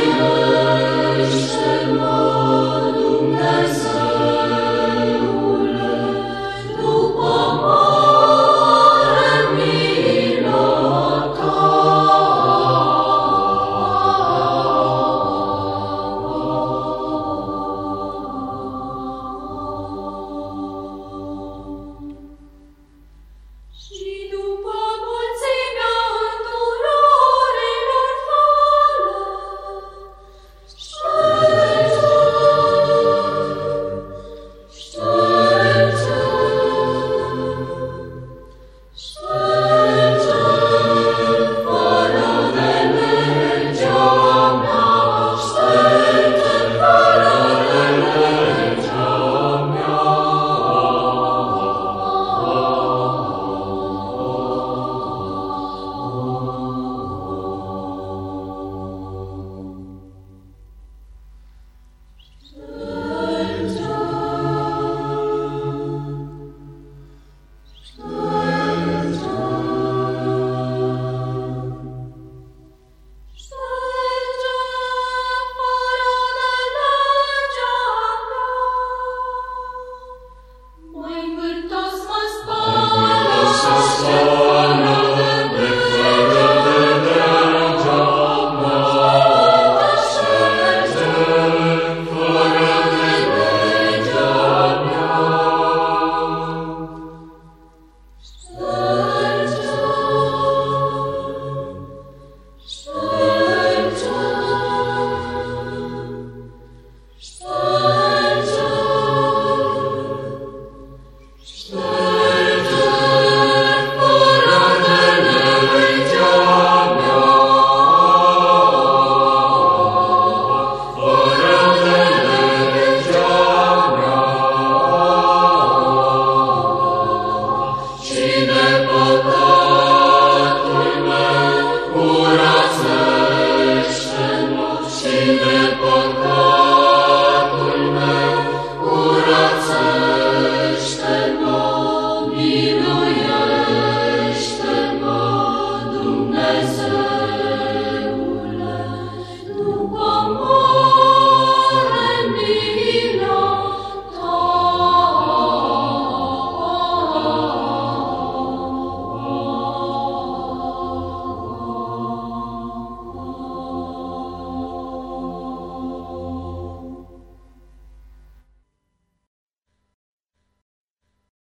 Hallelujah.